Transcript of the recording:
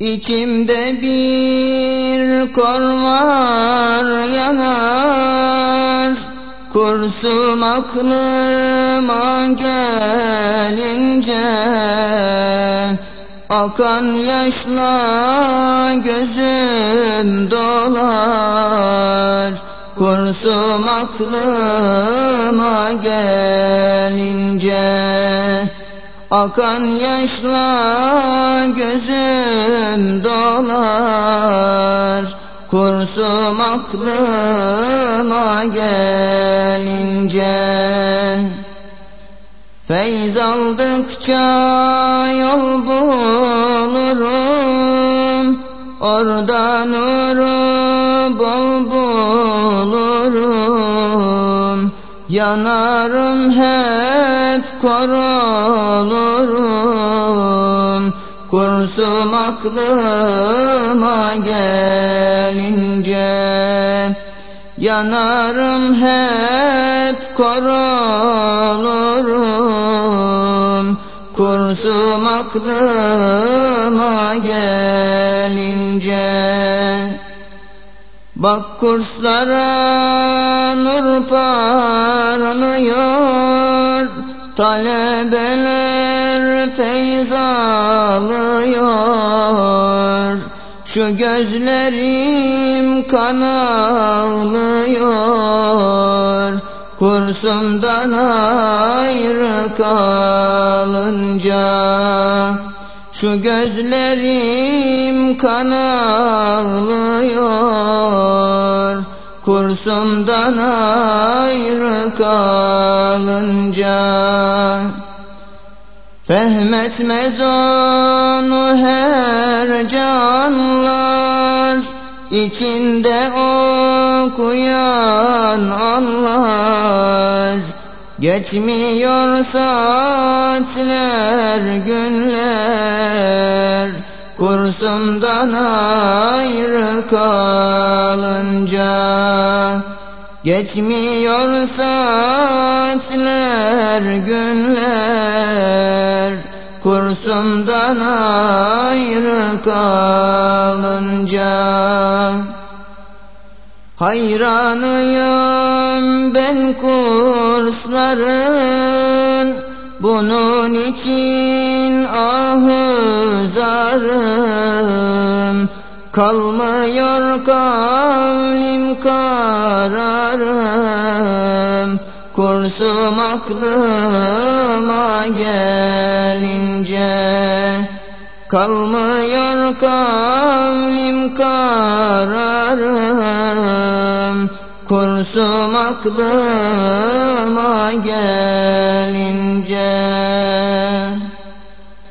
İçimde bir kor var yanar. Kursum aklıma gelince Akan yaşla gözüm dolar. Kursum aklıma gelince Akan yaşla gözüm dolar. Kursum aklıma gelince. Feyz aldıkça yol bulurum. Oradan nuru bol bulurum. Yanarım hep kor olurum Kursum aklıma gelince. Yanarım hep kor olurum Kursum aklıma gelince. Bak kurslara nur parlıyor Talebeler feyz alıyor. Şu gözlerim kan ağlıyor Kursumdan ayrı kalınca Şu gözlerim kan ağlıyor Kursumdan ayrı kalınca. Fehmetmez onu her canlar içinde okuyan anlar Geçmiyor saatler günler Kursumdan ayrı kalınca Geçmiyor saatler günler Kursumdan ayrı kalınca. Hayranıyım ben kursların Bunun için ahuzarım Kalmıyor kavlim kararım Kursum aklıma gelince Kalmıyor kavlim kararım. Kursum aklıma gelince